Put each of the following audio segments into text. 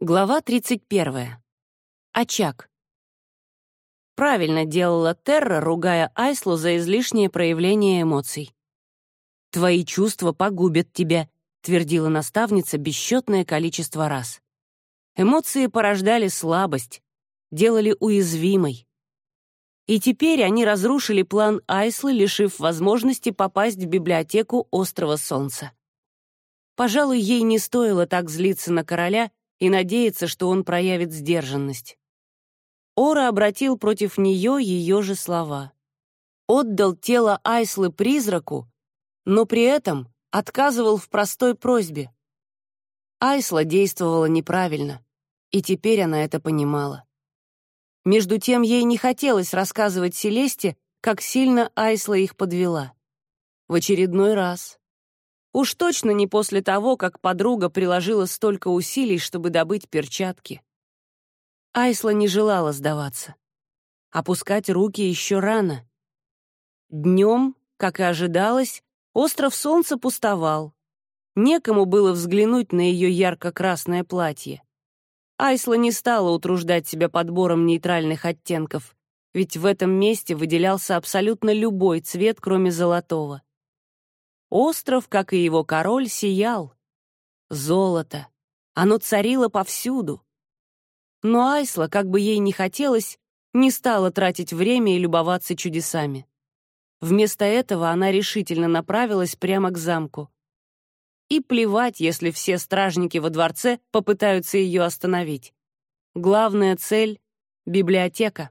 Глава 31. Очаг. Правильно делала Терра, ругая Айслу за излишнее проявление эмоций. «Твои чувства погубят тебя», — твердила наставница бесчетное количество раз. Эмоции порождали слабость, делали уязвимой. И теперь они разрушили план Айслы, лишив возможности попасть в библиотеку Острова Солнца. Пожалуй, ей не стоило так злиться на короля и надеяться, что он проявит сдержанность. Ора обратил против нее ее же слова. Отдал тело Айслы призраку, но при этом отказывал в простой просьбе. Айсла действовала неправильно, и теперь она это понимала. Между тем ей не хотелось рассказывать Селесте, как сильно Айсла их подвела. В очередной раз. Уж точно не после того, как подруга приложила столько усилий, чтобы добыть перчатки. Айсла не желала сдаваться. Опускать руки еще рано. Днем, как и ожидалось, остров Солнца пустовал. Некому было взглянуть на ее ярко-красное платье. Айсла не стала утруждать себя подбором нейтральных оттенков, ведь в этом месте выделялся абсолютно любой цвет, кроме золотого. Остров, как и его король, сиял. Золото. Оно царило повсюду. Но Айсла, как бы ей ни хотелось, не стала тратить время и любоваться чудесами. Вместо этого она решительно направилась прямо к замку. И плевать, если все стражники во дворце попытаются ее остановить. Главная цель — библиотека.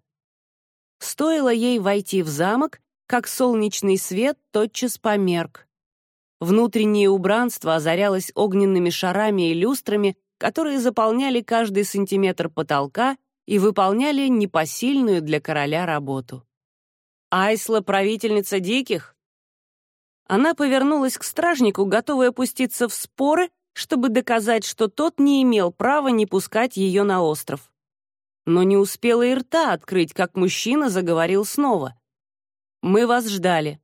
Стоило ей войти в замок, как солнечный свет тотчас померк. Внутреннее убранство озарялось огненными шарами и люстрами, которые заполняли каждый сантиметр потолка и выполняли непосильную для короля работу. «Айсла — правительница диких?» Она повернулась к стражнику, готовая пуститься в споры, чтобы доказать, что тот не имел права не пускать ее на остров. Но не успела и рта открыть, как мужчина заговорил снова. «Мы вас ждали.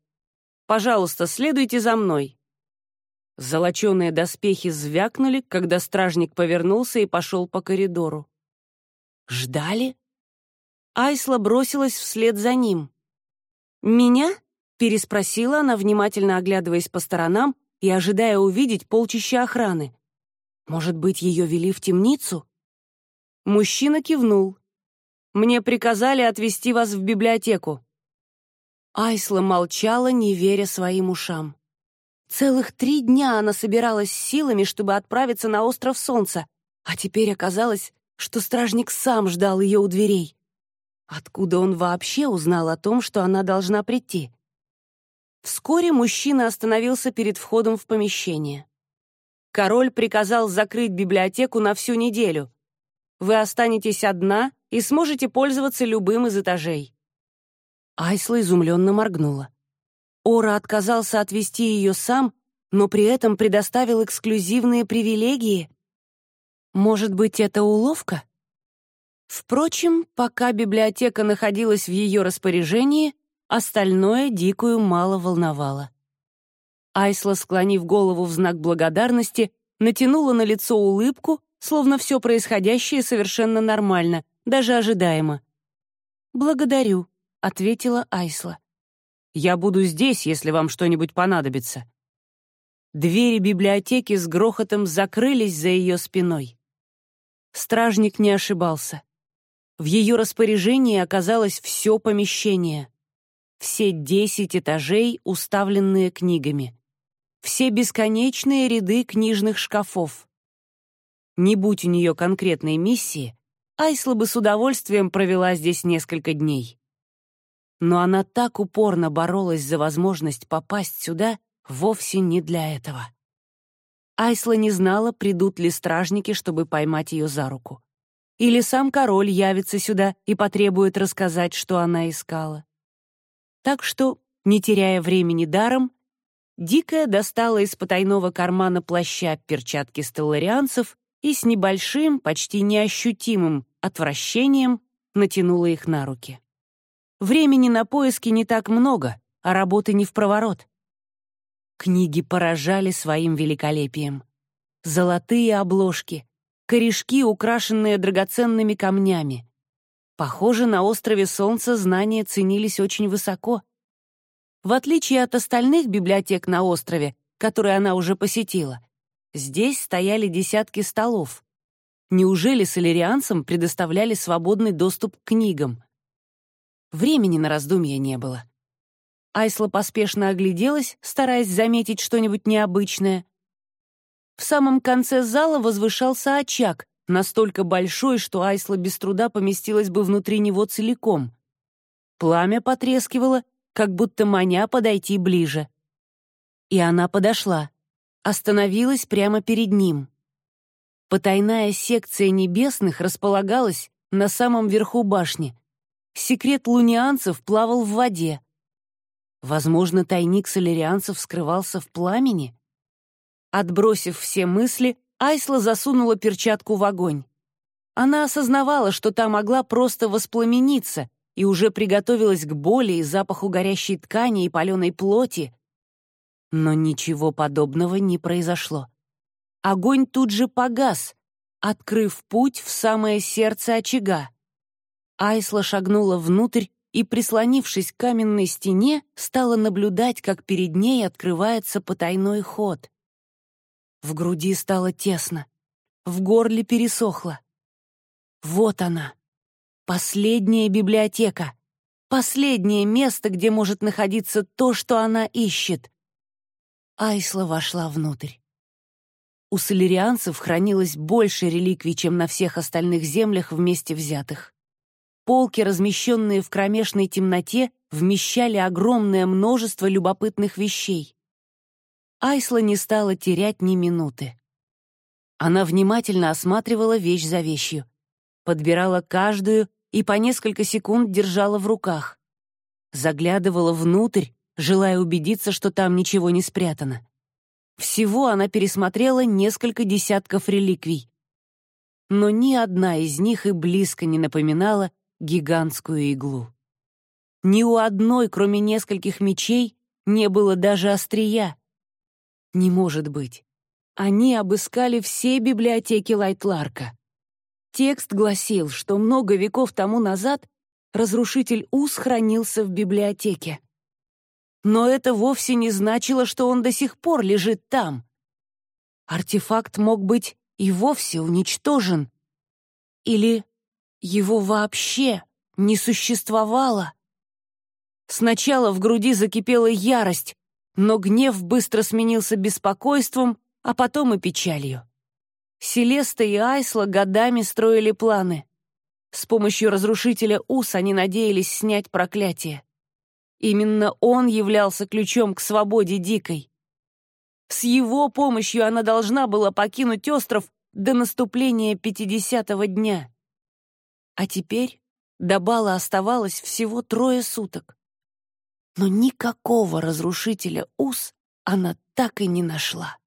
Пожалуйста, следуйте за мной». Золоченые доспехи звякнули, когда стражник повернулся и пошел по коридору. «Ждали?» Айсла бросилась вслед за ним. «Меня?» — переспросила она, внимательно оглядываясь по сторонам и ожидая увидеть полчища охраны. «Может быть, ее вели в темницу?» Мужчина кивнул. «Мне приказали отвезти вас в библиотеку». Айсла молчала, не веря своим ушам. Целых три дня она собиралась силами, чтобы отправиться на остров Солнца, а теперь оказалось, что стражник сам ждал ее у дверей. Откуда он вообще узнал о том, что она должна прийти? Вскоре мужчина остановился перед входом в помещение. Король приказал закрыть библиотеку на всю неделю. Вы останетесь одна и сможете пользоваться любым из этажей. Айсла изумленно моргнула. Ора отказался отвезти ее сам, но при этом предоставил эксклюзивные привилегии. Может быть, это уловка? Впрочем, пока библиотека находилась в ее распоряжении, остальное Дикую мало волновало. Айсла, склонив голову в знак благодарности, натянула на лицо улыбку, словно все происходящее совершенно нормально, даже ожидаемо. «Благодарю», — ответила Айсла. Я буду здесь, если вам что-нибудь понадобится». Двери библиотеки с грохотом закрылись за ее спиной. Стражник не ошибался. В ее распоряжении оказалось все помещение. Все десять этажей, уставленные книгами. Все бесконечные ряды книжных шкафов. Не будь у нее конкретной миссии, Айсла бы с удовольствием провела здесь несколько дней но она так упорно боролась за возможность попасть сюда вовсе не для этого. Айсла не знала, придут ли стражники, чтобы поймать ее за руку. Или сам король явится сюда и потребует рассказать, что она искала. Так что, не теряя времени даром, Дикая достала из потайного кармана плаща перчатки стелларианцев и с небольшим, почти неощутимым отвращением натянула их на руки. Времени на поиски не так много, а работы не в проворот. Книги поражали своим великолепием. Золотые обложки, корешки, украшенные драгоценными камнями. Похоже, на острове Солнца знания ценились очень высоко. В отличие от остальных библиотек на острове, которые она уже посетила, здесь стояли десятки столов. Неужели солерианцам предоставляли свободный доступ к книгам? Времени на раздумья не было. Айсла поспешно огляделась, стараясь заметить что-нибудь необычное. В самом конце зала возвышался очаг, настолько большой, что Айсла без труда поместилась бы внутри него целиком. Пламя потрескивало, как будто маня подойти ближе. И она подошла, остановилась прямо перед ним. Потайная секция небесных располагалась на самом верху башни. Секрет лунианцев плавал в воде. Возможно, тайник солерианцев скрывался в пламени? Отбросив все мысли, Айсла засунула перчатку в огонь. Она осознавала, что та могла просто воспламениться, и уже приготовилась к боли и запаху горящей ткани и паленой плоти. Но ничего подобного не произошло. Огонь тут же погас, открыв путь в самое сердце очага. Айсла шагнула внутрь и, прислонившись к каменной стене, стала наблюдать, как перед ней открывается потайной ход. В груди стало тесно, в горле пересохло. Вот она, последняя библиотека, последнее место, где может находиться то, что она ищет. Айсла вошла внутрь. У солерианцев хранилось больше реликвий, чем на всех остальных землях вместе взятых. Полки, размещенные в кромешной темноте, вмещали огромное множество любопытных вещей. Айсла не стала терять ни минуты. Она внимательно осматривала вещь за вещью, подбирала каждую и по несколько секунд держала в руках. Заглядывала внутрь, желая убедиться, что там ничего не спрятано. Всего она пересмотрела несколько десятков реликвий. Но ни одна из них и близко не напоминала гигантскую иглу. Ни у одной, кроме нескольких мечей, не было даже острия. Не может быть. Они обыскали все библиотеки Лайтларка. Текст гласил, что много веков тому назад разрушитель Ус хранился в библиотеке. Но это вовсе не значило, что он до сих пор лежит там. Артефакт мог быть и вовсе уничтожен. Или его вообще не существовало. Сначала в груди закипела ярость, но гнев быстро сменился беспокойством, а потом и печалью. Селеста и Айсла годами строили планы. С помощью разрушителя Ус они надеялись снять проклятие. Именно он являлся ключом к свободе Дикой. С его помощью она должна была покинуть остров до наступления пятидесятого дня. А теперь до бала оставалось всего трое суток. Но никакого разрушителя уз она так и не нашла.